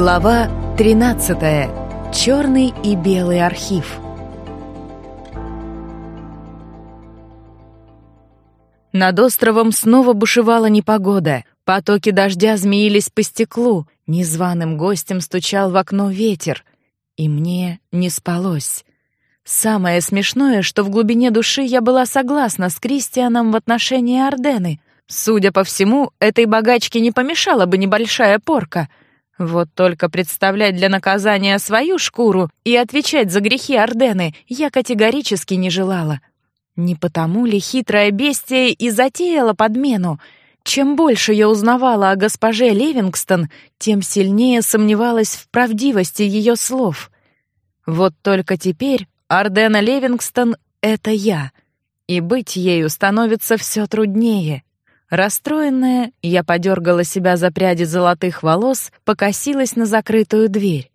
Глава 13. Черный и белый архив. Над островом снова бушевала непогода. Потоки дождя змеились по стеклу. Незваным гостем стучал в окно ветер. И мне не спалось. Самое смешное, что в глубине души я была согласна с Кристианом в отношении Ордены. Судя по всему, этой богачке не помешала бы небольшая порка. Вот только представлять для наказания свою шкуру и отвечать за грехи Ордены я категорически не желала. Не потому ли хитрая бестия и затеяла подмену? Чем больше я узнавала о госпоже Левингстон, тем сильнее сомневалась в правдивости ее слов. Вот только теперь Ардена Левингстон — это я, и быть ею становится все труднее. Расстроенная, я подергала себя за пряди золотых волос, покосилась на закрытую дверь.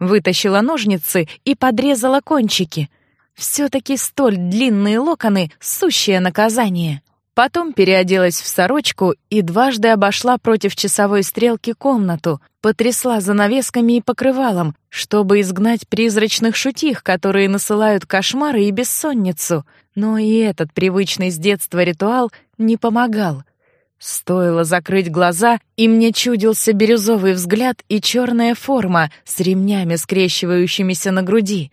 Вытащила ножницы и подрезала кончики. Все-таки столь длинные локоны — сущее наказание. Потом переоделась в сорочку и дважды обошла против часовой стрелки комнату, потрясла занавесками и покрывалом, чтобы изгнать призрачных шутих, которые насылают кошмары и бессонницу. Но и этот привычный с детства ритуал не помогал — Стоило закрыть глаза, и мне чудился бирюзовый взгляд и черная форма с ремнями, скрещивающимися на груди.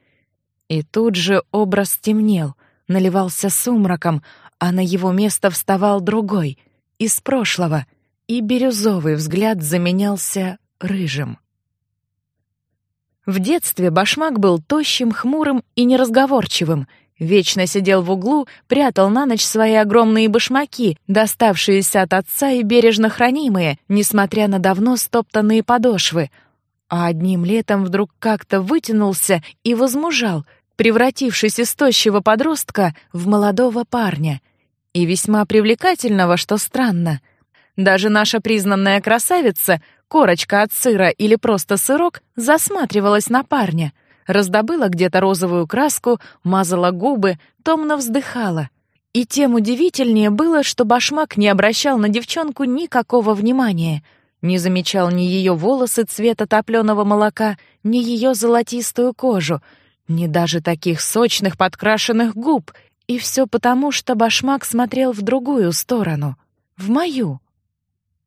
И тут же образ темнел, наливался сумраком, а на его место вставал другой, из прошлого, и бирюзовый взгляд заменялся рыжим. В детстве башмак был тощим, хмурым и неразговорчивым — Вечно сидел в углу, прятал на ночь свои огромные башмаки, доставшиеся от отца и бережно хранимые, несмотря на давно стоптанные подошвы. А одним летом вдруг как-то вытянулся и возмужал, превратившись из тощего подростка в молодого парня. И весьма привлекательного, что странно. Даже наша признанная красавица, корочка от сыра или просто сырок, засматривалась на парня — раздобыла где-то розовую краску, мазала губы, томно вздыхала. И тем удивительнее было, что башмак не обращал на девчонку никакого внимания, не замечал ни ее волосы цвета топленого молока, ни ее золотистую кожу, ни даже таких сочных подкрашенных губ, и все потому, что башмак смотрел в другую сторону, в мою.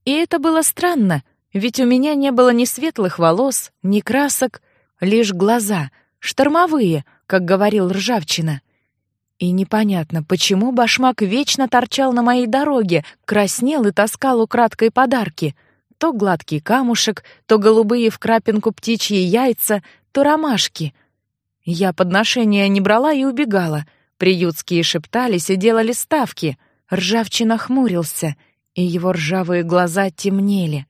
И это было странно, ведь у меня не было ни светлых волос, ни красок, лишь глаза, штормовые, как говорил Ржавчина. И непонятно, почему башмак вечно торчал на моей дороге, краснел и таскал украдкой подарки. То гладкий камушек, то голубые в крапинку птичьи яйца, то ромашки. Я подношения не брала и убегала. Приютские шептались и делали ставки. Ржавчина хмурился, и его ржавые глаза темнели.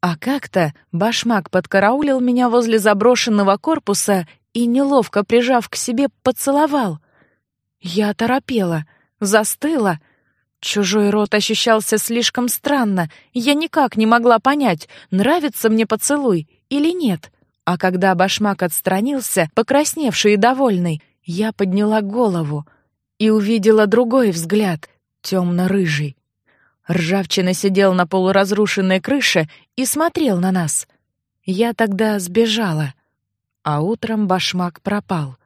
А как-то башмак подкараулил меня возле заброшенного корпуса и, неловко прижав к себе, поцеловал. Я торопела, застыла. Чужой рот ощущался слишком странно, я никак не могла понять, нравится мне поцелуй или нет. А когда башмак отстранился, покрасневший и довольный, я подняла голову и увидела другой взгляд, темно-рыжий. Ржавчина сидел на полуразрушенной крыше и смотрел на нас. Я тогда сбежала, а утром башмак пропал.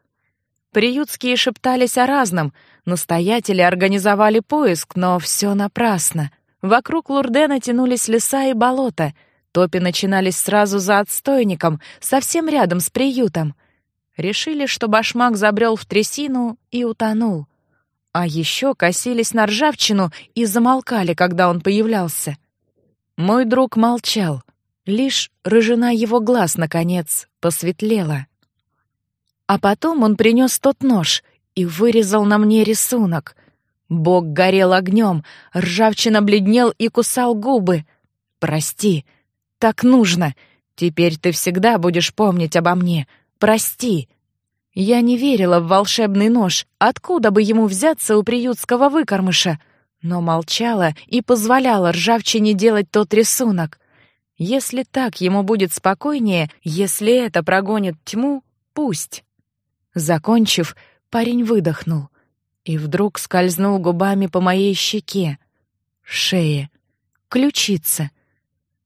Приютские шептались о разном, настоятели организовали поиск, но все напрасно. Вокруг Лурдена тянулись леса и болота, топи начинались сразу за отстойником, совсем рядом с приютом. Решили, что башмак забрел в трясину и утонул — а еще косились на ржавчину и замолкали, когда он появлялся. Мой друг молчал. Лишь рыжина его глаз, наконец, посветлела. А потом он принес тот нож и вырезал на мне рисунок. Бог горел огнем, ржавчина бледнел и кусал губы. «Прости, так нужно. Теперь ты всегда будешь помнить обо мне. Прости». Я не верила в волшебный нож, откуда бы ему взяться у приютского выкормыша, но молчала и позволяла ржавчине делать тот рисунок. Если так ему будет спокойнее, если это прогонит тьму, пусть. Закончив, парень выдохнул и вдруг скользнул губами по моей щеке, шее, ключице.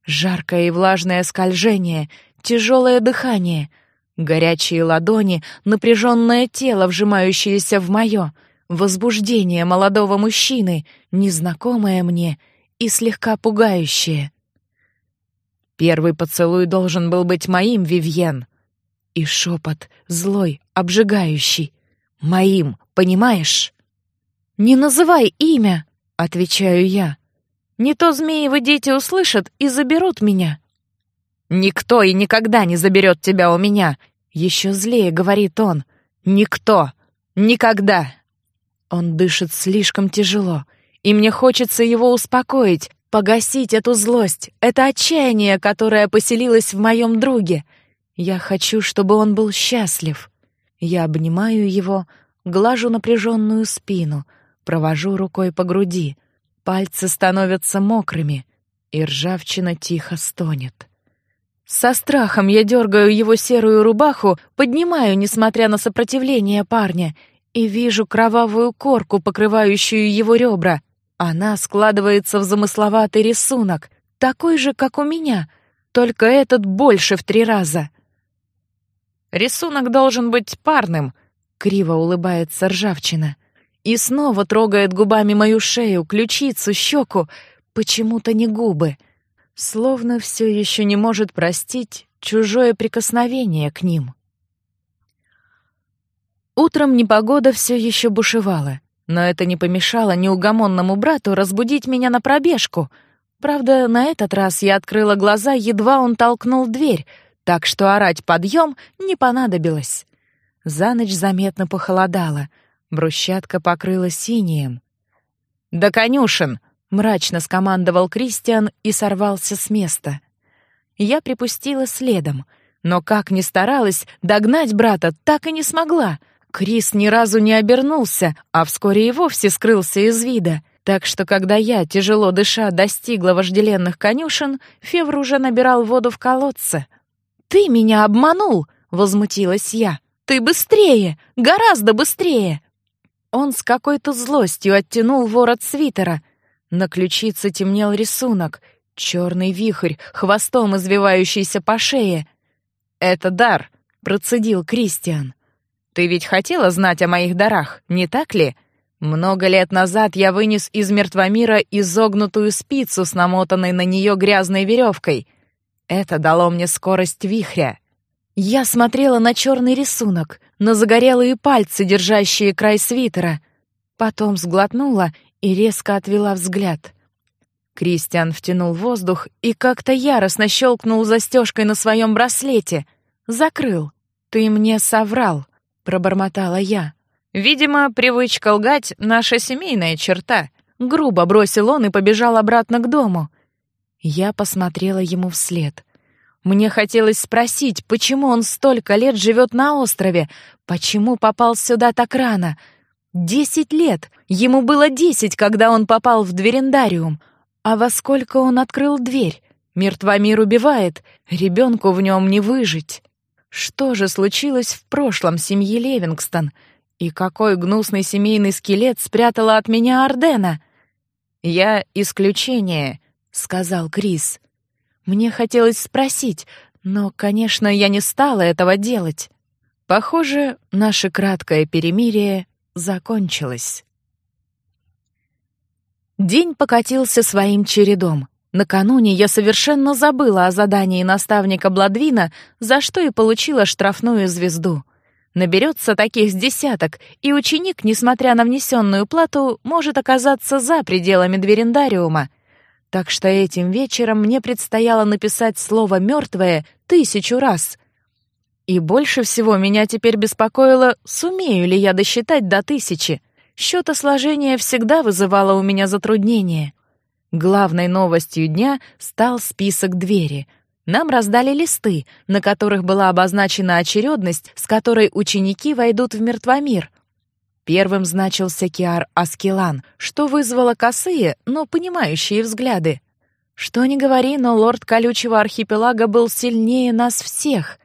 Жаркое и влажное скольжение, тяжелое дыхание, горячие ладони, напряженное тело, вжимающееся в мое, возбуждение молодого мужчины, незнакомое мне и слегка пугающее. Первый поцелуй должен был быть моим, Вивьен. И шепот, злой, обжигающий. Моим, понимаешь? «Не называй имя!» — отвечаю я. «Не то змеевы дети услышат и заберут меня». «Никто и никогда не заберет тебя у меня!» Еще злее говорит он. «Никто! Никогда!» Он дышит слишком тяжело, и мне хочется его успокоить, погасить эту злость, это отчаяние, которое поселилось в моем друге. Я хочу, чтобы он был счастлив. Я обнимаю его, глажу напряженную спину, провожу рукой по груди. Пальцы становятся мокрыми, и ржавчина тихо стонет. Со страхом я дергаю его серую рубаху, поднимаю, несмотря на сопротивление парня, и вижу кровавую корку, покрывающую его ребра. Она складывается в замысловатый рисунок, такой же, как у меня, только этот больше в три раза. Рисунок должен быть парным, криво улыбается ржавчина. И снова трогает губами мою шею, ключицу, щеку, почему-то не губы. Словно все еще не может простить чужое прикосновение к ним. Утром непогода все еще бушевала. Но это не помешало неугомонному брату разбудить меня на пробежку. Правда, на этот раз я открыла глаза, едва он толкнул дверь, так что орать подъем не понадобилось. За ночь заметно похолодало, брусчатка покрылась синим. «Да конюшен!» — мрачно скомандовал Кристиан и сорвался с места. Я припустила следом, но как ни старалась, догнать брата так и не смогла — Крис ни разу не обернулся, а вскоре и вовсе скрылся из вида. Так что, когда я, тяжело дыша, достигла вожделенных конюшен, Февр уже набирал воду в колодце. «Ты меня обманул!» — возмутилась я. «Ты быстрее! Гораздо быстрее!» Он с какой-то злостью оттянул ворот свитера. На ключице темнел рисунок. Черный вихрь, хвостом извивающийся по шее. «Это дар», — процедил Кристиан. Ты ведь хотела знать о моих дарах, не так ли? Много лет назад я вынес из мертвомира изогнутую спицу с намотанной на нее грязной веревкой. Это дало мне скорость вихря. Я смотрела на черный рисунок, на загорелые пальцы, держащие край свитера. Потом сглотнула и резко отвела взгляд. Кристиан втянул воздух и как-то яростно щелкнул застежкой на своем браслете. Закрыл. Ты мне соврал пробормотала я. Видимо, привычка лгать наша семейная черта. Грубо бросил он и побежал обратно к дому. Я посмотрела ему вслед. Мне хотелось спросить, почему он столько лет живет на острове, почему попал сюда так рано. Десять лет. Ему было десять, когда он попал в дверендариум. А во сколько он открыл дверь? Мертвомир убивает, ребенку в нем не выжить. Что же случилось в прошлом семьи Левингстон? И какой гнусный семейный скелет спрятала от меня Ардена? «Я исключение», — сказал Крис. Мне хотелось спросить, но, конечно, я не стала этого делать. Похоже, наше краткое перемирие закончилось. День покатился своим чередом. Накануне я совершенно забыла о задании наставника Бладвина, за что и получила штрафную звезду. Наберется таких с десяток, и ученик, несмотря на внесенную плату, может оказаться за пределами дверендариума. Так что этим вечером мне предстояло написать слово «мертвое» тысячу раз. И больше всего меня теперь беспокоило, сумею ли я досчитать до тысячи. Счетосложение всегда вызывало у меня затруднения. Главной новостью дня стал список двери. Нам раздали листы, на которых была обозначена очередность, с которой ученики войдут в мертвомир. Первым значился Киар Аскелан, что вызвало косые, но понимающие взгляды. Что ни говори, но лорд колючего архипелага был сильнее нас всех.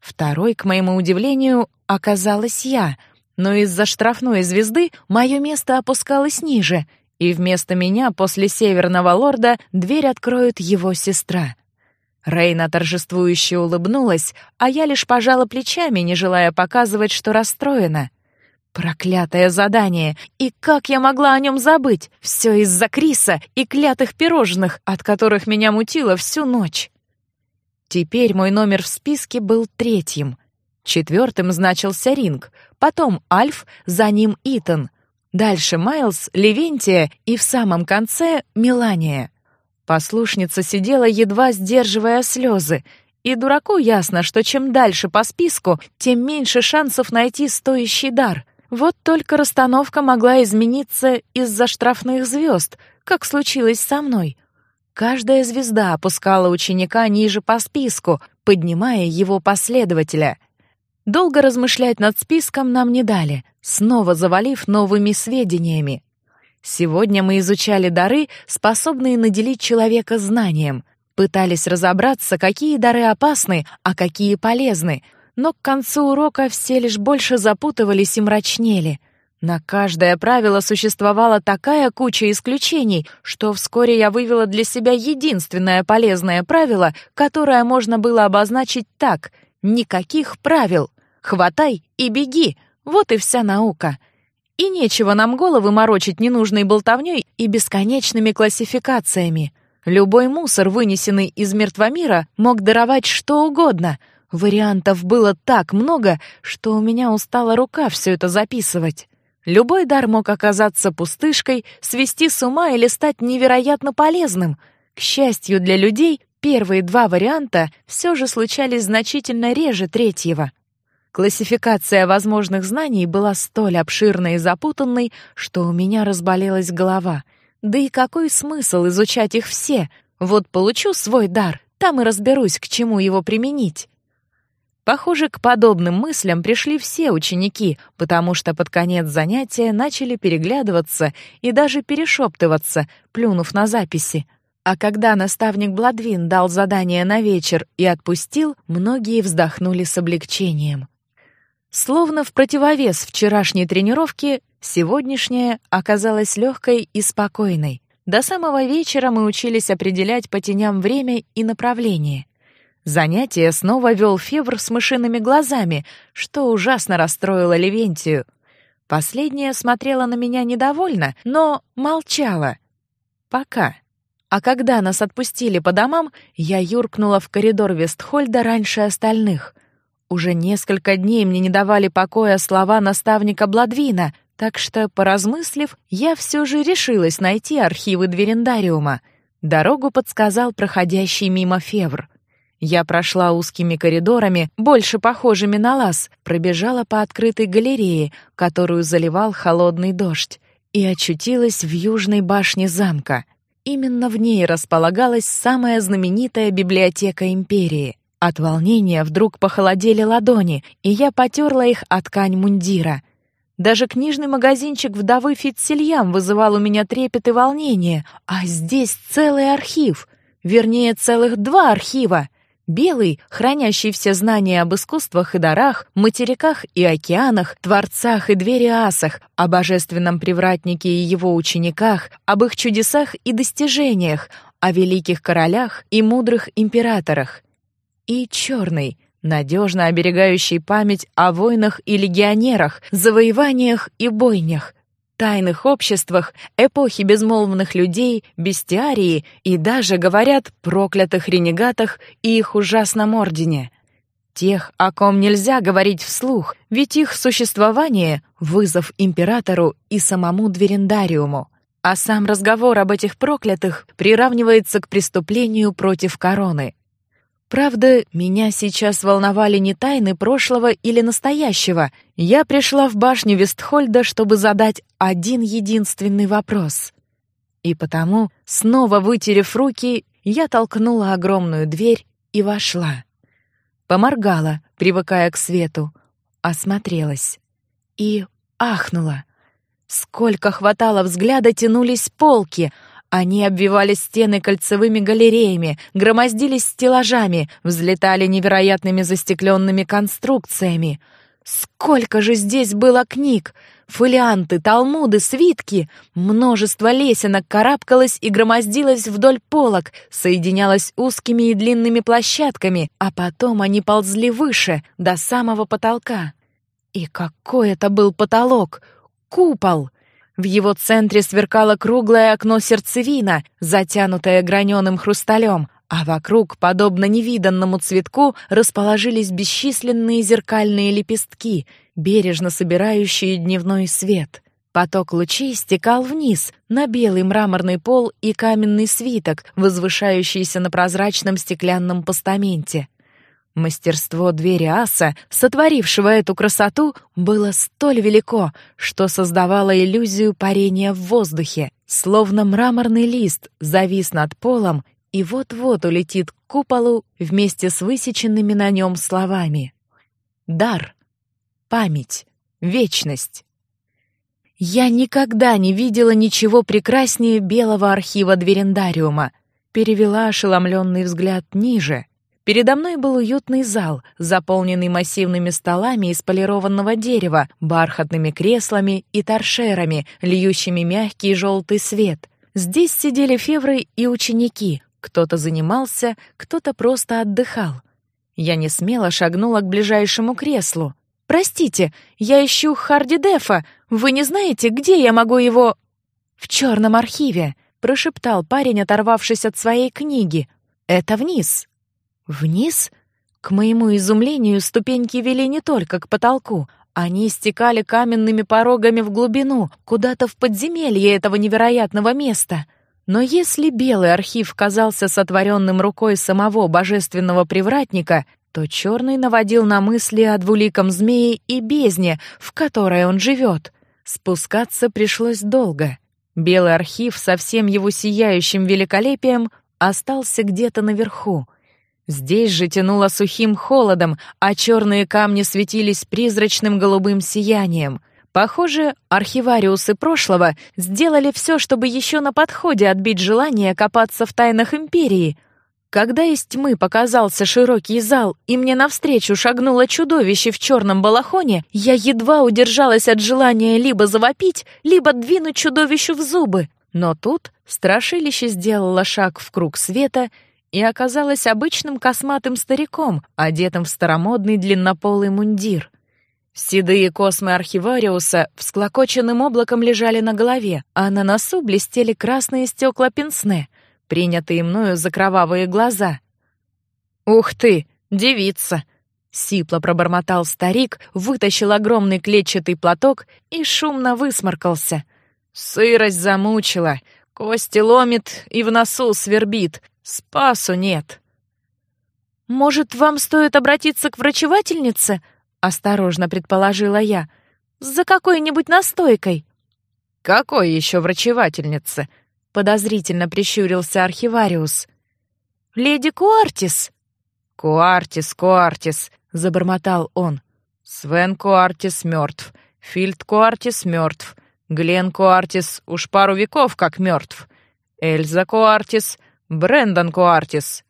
Второй, к моему удивлению, оказалась я, но из-за штрафной звезды мое место опускалось ниже, и вместо меня после Северного Лорда дверь откроет его сестра. Рейна торжествующе улыбнулась, а я лишь пожала плечами, не желая показывать, что расстроена. Проклятое задание! И как я могла о нем забыть? Все из-за Криса и клятых пирожных, от которых меня мутило всю ночь. Теперь мой номер в списке был третьим. Четвертым значился Ринг, потом Альф, за ним Итан. Дальше Майлз, Левентия и в самом конце Мелания. Послушница сидела, едва сдерживая слезы, и дураку ясно, что чем дальше по списку, тем меньше шансов найти стоящий дар. Вот только расстановка могла измениться из-за штрафных звезд, как случилось со мной. Каждая звезда опускала ученика ниже по списку, поднимая его последователя. Долго размышлять над списком нам не дали, снова завалив новыми сведениями. Сегодня мы изучали дары, способные наделить человека знанием, пытались разобраться, какие дары опасны, а какие полезны, но к концу урока все лишь больше запутывались и мрачнели. На каждое правило существовала такая куча исключений, что вскоре я вывела для себя единственное полезное правило, которое можно было обозначить так — никаких правил. Хватай и беги, вот и вся наука. И нечего нам головы морочить ненужной болтовнёй и бесконечными классификациями. Любой мусор, вынесенный из мертвомира, мог даровать что угодно. Вариантов было так много, что у меня устала рука все это записывать. Любой дар мог оказаться пустышкой, свести с ума или стать невероятно полезным. К счастью для людей, первые два варианта все же случались значительно реже третьего. Классификация возможных знаний была столь обширной и запутанной, что у меня разболелась голова. Да и какой смысл изучать их все? Вот получу свой дар, там и разберусь, к чему его применить. Похоже, к подобным мыслям пришли все ученики, потому что под конец занятия начали переглядываться и даже перешептываться, плюнув на записи. А когда наставник Бладвин дал задание на вечер и отпустил, многие вздохнули с облегчением. Словно в противовес вчерашней тренировке, сегодняшняя оказалась легкой и спокойной. До самого вечера мы учились определять по теням время и направление. Занятие снова вел Февр с мышиными глазами, что ужасно расстроило Левентию. Последняя смотрела на меня недовольно, но молчала. Пока. А когда нас отпустили по домам, я юркнула в коридор Вестхольда раньше остальных. Уже несколько дней мне не давали покоя слова наставника Бладвина, так что, поразмыслив, я все же решилась найти архивы Дверендариума. Дорогу подсказал проходящий мимо Февр. Я прошла узкими коридорами, больше похожими на лаз, пробежала по открытой галерее, которую заливал холодный дождь, и очутилась в южной башне замка. Именно в ней располагалась самая знаменитая библиотека империи — от волнения вдруг похолодели ладони, и я потерла их о ткань мундира. Даже книжный магазинчик вдовы Фитсельям вызывал у меня трепет и волнение, а здесь целый архив, вернее, целых два архива. Белый, хранящий все знания об искусствах и дарах, материках и океанах, творцах и двериасах, о божественном привратнике и его учениках, об их чудесах и достижениях, о великих королях и мудрых императорах. И черный, надежно оберегающий память о войнах и легионерах, завоеваниях и бойнях, тайных обществах, эпохи безмолвных людей, бестиарии и даже, говорят, проклятых ренегатах и их ужасном ордене. Тех, о ком нельзя говорить вслух, ведь их существование — вызов императору и самому Дверендариуму. А сам разговор об этих проклятых приравнивается к преступлению против короны — Правда, меня сейчас волновали не тайны прошлого или настоящего. Я пришла в башню Вестхольда, чтобы задать один единственный вопрос. И потому, снова вытерев руки, я толкнула огромную дверь и вошла. Поморгала, привыкая к свету, осмотрелась и ахнула. Сколько хватало взгляда, тянулись полки — они обвивали стены кольцевыми галереями, громоздились стеллажами, взлетали невероятными застекленными конструкциями. Сколько же здесь было книг! фолианты, талмуды, свитки. Множество лесенок карабкалось и громоздилось вдоль полок, соединялось узкими и длинными площадками, а потом они ползли выше, до самого потолка. И какой это был потолок! Купол! В его центре сверкало круглое окно-сердцевина, затянутое граненым хрусталем, а вокруг, подобно невиданному цветку, расположились бесчисленные зеркальные лепестки, бережно собирающие дневной свет. Поток лучей стекал вниз, на белый мраморный пол и каменный свиток, возвышающийся на прозрачном стеклянном постаменте. Мастерство двери аса, сотворившего эту красоту, было столь велико, что создавало иллюзию парения в воздухе, словно мраморный лист завис над полом и вот-вот улетит к куполу вместе с высеченными на нем словами. Дар, память, вечность. Я никогда не видела ничего прекраснее белого архива Дверендариума. Перевела ошеломленный взгляд ниже — Передо мной был уютный зал, заполненный массивными столами из полированного дерева, бархатными креслами и торшерами, льющими мягкий желтый свет. Здесь сидели февры и ученики. Кто-то занимался, кто-то просто отдыхал. Я не смело шагнула к ближайшему креслу. «Простите, я ищу Харди Дефа. Вы не знаете, где я могу его...» «В черном архиве», — прошептал парень, оторвавшись от своей книги. «Это вниз». Вниз? К моему изумлению, ступеньки вели не только к потолку. Они стекали каменными порогами в глубину, куда-то в подземелье этого невероятного места. Но если белый архив казался сотворенным рукой самого божественного привратника, то черный наводил на мысли о двуликом змее и бездне, в которой он живет. Спускаться пришлось долго. Белый архив со всем его сияющим великолепием остался где-то наверху — Здесь же тянуло сухим холодом, а черные камни светились призрачным голубым сиянием. Похоже, архивариусы прошлого сделали все, чтобы еще на подходе отбить желание копаться в тайнах империи. Когда из тьмы показался широкий зал, и мне навстречу шагнуло чудовище в черном балахоне, я едва удержалась от желания либо завопить, либо двинуть чудовищу в зубы. Но тут страшилище сделало шаг в круг света — и оказалась обычным косматым стариком, одетым в старомодный длиннополый мундир. Седые космы архивариуса всклокоченным облаком лежали на голове, а на носу блестели красные стекла пенсне, принятые мною за кровавые глаза. «Ух ты, девица!» — сипло пробормотал старик, вытащил огромный клетчатый платок и шумно высморкался. «Сырость замучила, кости ломит и в носу свербит, Спасу нет. Может, вам стоит обратиться к врачевательнице? Осторожно предположила я. За какой-нибудь настойкой. Какой еще врачевательнице? Подозрительно прищурился архивариус. Леди Куартис. Куартис, Куартис, забормотал он. Свен Куартис мертв. Фильд Куартис мертв. Глен Куартис уж пару веков как мертв. Эльза Куартис Брэндон Куартис».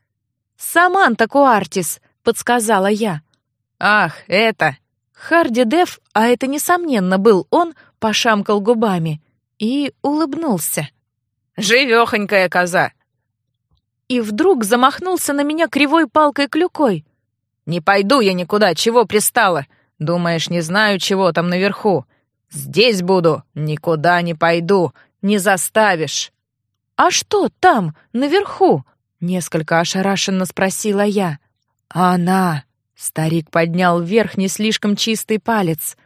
«Саманта Куартис», — подсказала я. «Ах, это...» Харди Дев, а это, несомненно, был он, пошамкал губами и улыбнулся. «Живехонькая коза!» И вдруг замахнулся на меня кривой палкой-клюкой. «Не пойду я никуда, чего пристала? Думаешь, не знаю, чего там наверху? Здесь буду, никуда не пойду, не заставишь!» «А что там, наверху?» — несколько ошарашенно спросила я. «Она!» — старик поднял вверх не слишком чистый палец.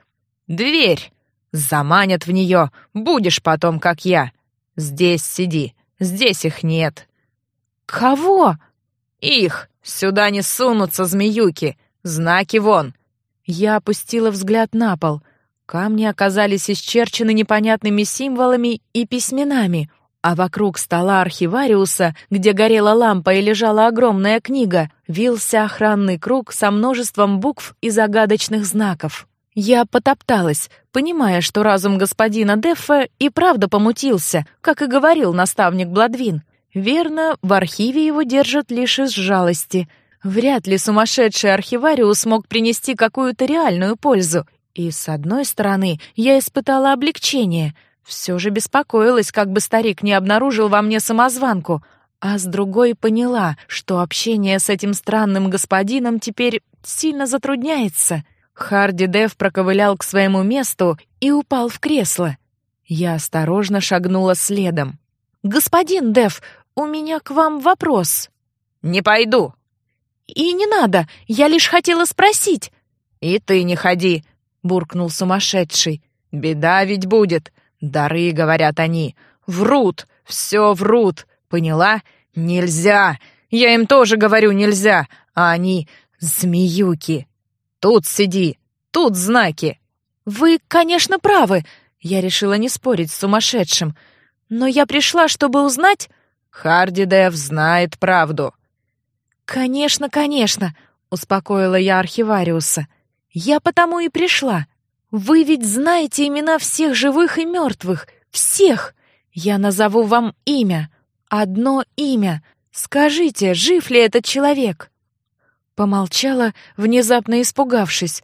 «Дверь! Заманят в нее, будешь потом, как я. Здесь сиди, здесь их нет». «Кого?» «Их! Сюда не сунутся змеюки! Знаки вон!» Я опустила взгляд на пол. Камни оказались исчерчены непонятными символами и письменами — а вокруг стола архивариуса, где горела лампа и лежала огромная книга, вился охранный круг со множеством букв и загадочных знаков. Я потопталась, понимая, что разум господина Деффа и правда помутился, как и говорил наставник Бладвин. Верно, в архиве его держат лишь из жалости. Вряд ли сумасшедший архивариус мог принести какую-то реальную пользу. И с одной стороны, я испытала облегчение. Все же беспокоилась, как бы старик не обнаружил во мне самозванку. А с другой поняла, что общение с этим странным господином теперь сильно затрудняется. Харди Дев проковылял к своему месту и упал в кресло. Я осторожно шагнула следом. «Господин Дев, у меня к вам вопрос». «Не пойду». «И не надо, я лишь хотела спросить». «И ты не ходи», — буркнул сумасшедший. «Беда ведь будет. Дары, говорят они. Врут, все врут. Поняла? Нельзя. Я им тоже говорю нельзя, а они змеюки. Тут сиди, тут знаки». «Вы, конечно, правы», — я решила не спорить с сумасшедшим. «Но я пришла, чтобы узнать...» Харди Дев знает правду. «Конечно, конечно», — успокоила я архивариуса. «Я потому и пришла. Вы ведь знаете имена всех живых и мертвых. Всех! Я назову вам имя. Одно имя. Скажите, жив ли этот человек?» Помолчала, внезапно испугавшись.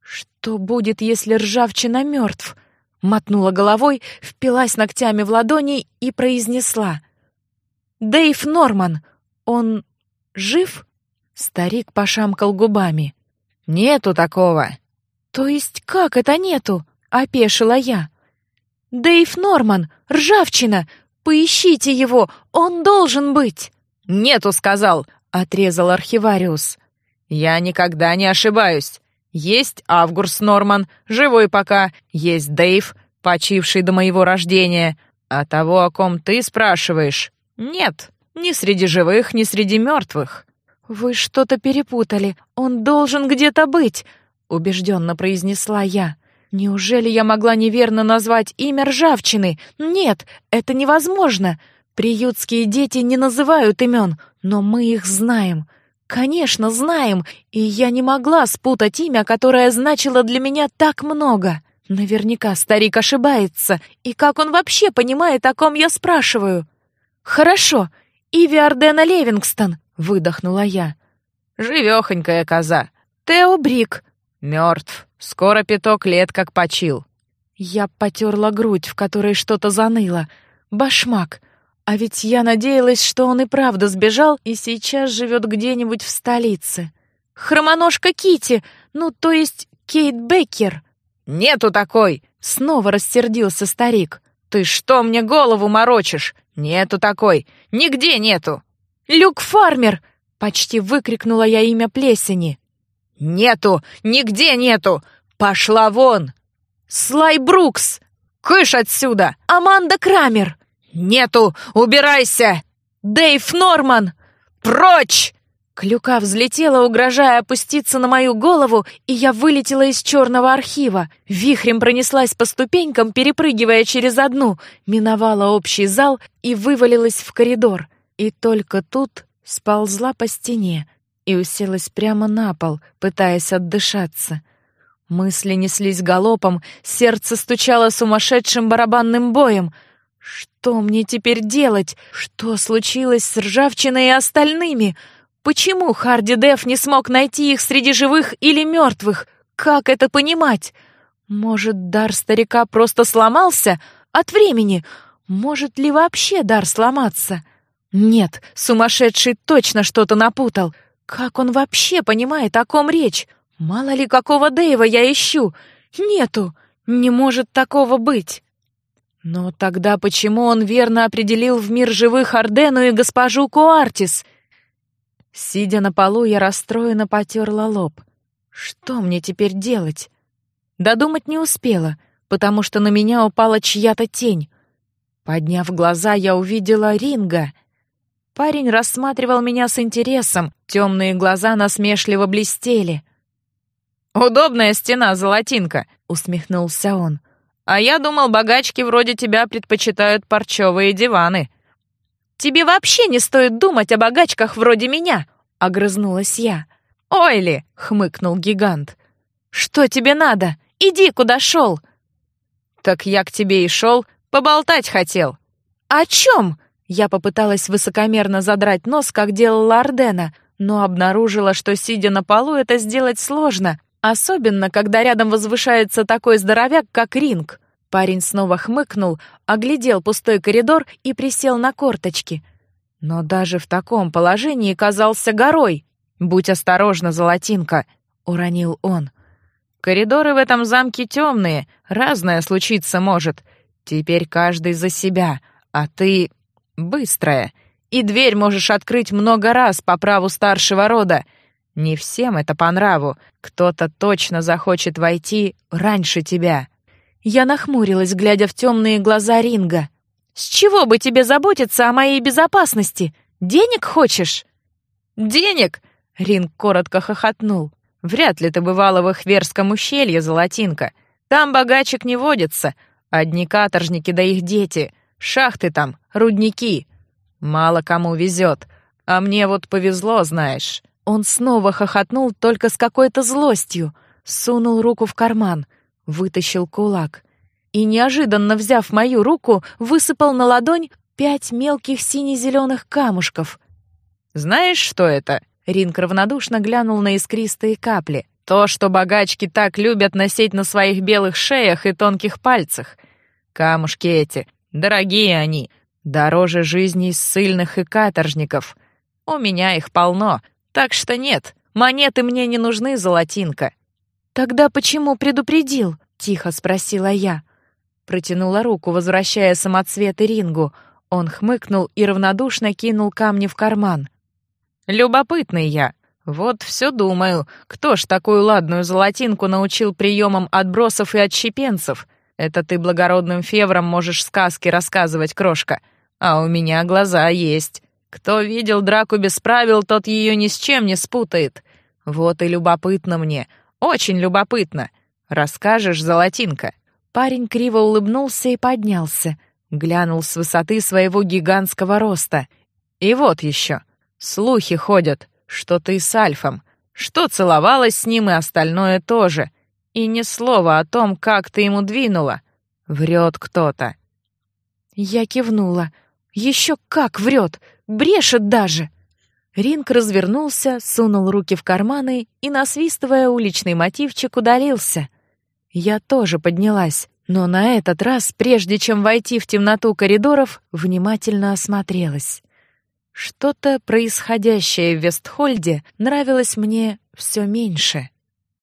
«Что будет, если ржавчина мертв?» Мотнула головой, впилась ногтями в ладони и произнесла. Дэйв Норман, он жив?» Старик пошамкал губами. «Нету такого». «То есть как это нету?» — опешила я. «Дэйв Норман, ржавчина! Поищите его, он должен быть!» «Нету, сказал!» — отрезал архивариус. «Я никогда не ошибаюсь. Есть Авгурс Норман, живой пока, есть Дэйв, почивший до моего рождения. А того, о ком ты спрашиваешь, «Нет, ни среди живых, ни среди мертвых». «Вы что-то перепутали. Он должен где-то быть», — убежденно произнесла я. «Неужели я могла неверно назвать имя ржавчины? Нет, это невозможно. Приютские дети не называют имен, но мы их знаем. Конечно, знаем, и я не могла спутать имя, которое значило для меня так много. Наверняка старик ошибается, и как он вообще понимает, о ком я спрашиваю?» «Хорошо, Иви Ардена Левингстон», — выдохнула я. «Живехонькая коза. Тео Брик». «Мертв. Скоро пяток лет как почил». Я потерла грудь, в которой что-то заныло. Башмак. А ведь я надеялась, что он и правда сбежал и сейчас живет где-нибудь в столице. Хромоножка Кити, ну, то есть Кейт Беккер. «Нету такой!» — снова рассердился старик. «Ты что мне голову морочишь? Нету такой! Нигде нету!» «Люк Фармер!» — почти выкрикнула я имя плесени. «Нету! Нигде нету! Пошла вон!» «Слай Брукс!» «Кыш отсюда!» «Аманда Крамер!» «Нету! Убирайся!» «Дэйв Норман!» «Прочь!» Клюка взлетела, угрожая опуститься на мою голову, и я вылетела из черного архива. Вихрем пронеслась по ступенькам, перепрыгивая через одну, миновала общий зал и вывалилась в коридор. И только тут сползла по стене и уселась прямо на пол, пытаясь отдышаться. Мысли неслись галопом, сердце стучало сумасшедшим барабанным боем. Что мне теперь делать? Что случилось с ржавчиной и остальными? — Почему Харди Деф не смог найти их среди живых или мертвых? Как это понимать? Может, дар старика просто сломался от времени? Может ли вообще дар сломаться? Нет, сумасшедший точно что-то напутал. Как он вообще понимает, о ком речь? Мало ли какого Дэйва я ищу. Нету, не может такого быть. Но тогда почему он верно определил в мир живых Ордену и госпожу Куартис — Сидя на полу, я расстроенно потерла лоб. Что мне теперь делать? Додумать не успела, потому что на меня упала чья-то тень. Подняв глаза, я увидела Ринга. Парень рассматривал меня с интересом, темные глаза насмешливо блестели. «Удобная стена, золотинка», — усмехнулся он. «А я думал, богачки вроде тебя предпочитают парчевые диваны». «Тебе вообще не стоит думать о богачках вроде меня!» — огрызнулась я. «Ой ли!» — хмыкнул гигант. «Что тебе надо? Иди, куда шел!» «Так я к тебе и шел, поболтать хотел». «О чем?» Я попыталась высокомерно задрать нос, как делала Ардена, но обнаружила, что, сидя на полу, это сделать сложно. Особенно, когда рядом возвышается такой здоровяк, как Ринг. Парень снова хмыкнул, оглядел пустой коридор и присел на корточки. Но даже в таком положении казался горой. «Будь осторожна, золотинка», — уронил он. «Коридоры в этом замке темные, разное случиться может. Теперь каждый за себя, а ты быстрая, и дверь можешь открыть много раз по праву старшего рода. Не всем это по нраву, кто-то точно захочет войти раньше тебя». Я нахмурилась, глядя в темные глаза Ринга. «С чего бы тебе заботиться о моей безопасности? Денег хочешь?» «Денег?» — Ринг коротко хохотнул. «Вряд ли ты бывала в Ихверском ущелье, Золотинка. Там богачек не водится. Одни каторжники да их дети. Шахты там, рудники. Мало кому везет. А мне вот повезло, знаешь». Он снова хохотнул, только с какой-то злостью. Сунул руку в карман, вытащил кулак. И, неожиданно взяв мою руку, высыпал на ладонь пять мелких сине-зеленых камушков. «Знаешь, что это?» Ринг равнодушно глянул на искристые капли. «То, что богачки так любят носить на своих белых шеях и тонких пальцах. Камушки эти, дорогие они, дороже жизни ссыльных и каторжников. У меня их полно, так что нет, монеты мне не нужны, золотинка». «Тогда почему предупредил?» — тихо спросила я. Протянула руку, возвращая самоцветы рингу. Он хмыкнул и равнодушно кинул камни в карман. «Любопытный я. Вот все думаю, кто ж такую ладную золотинку научил приемам отбросов и отщепенцев? Это ты благородным февром можешь сказки рассказывать, крошка. А у меня глаза есть. Кто видел драку без правил, тот ее ни с чем не спутает. Вот и любопытно мне, очень любопытно. Расскажешь, золотинка?» Парень криво улыбнулся и поднялся, глянул с высоты своего гигантского роста. «И вот еще. Слухи ходят, что ты с Альфом, что целовалась с ним и остальное тоже. И ни слова о том, как ты ему двинула. Врет кто-то». Я кивнула. «Еще как врет! Брешет даже!» Ринг развернулся, сунул руки в карманы и, насвистывая уличный мотивчик, удалился. Я тоже поднялась, но на этот раз, прежде чем войти в темноту коридоров, внимательно осмотрелась. Что-то происходящее в Вестхольде нравилось мне все меньше.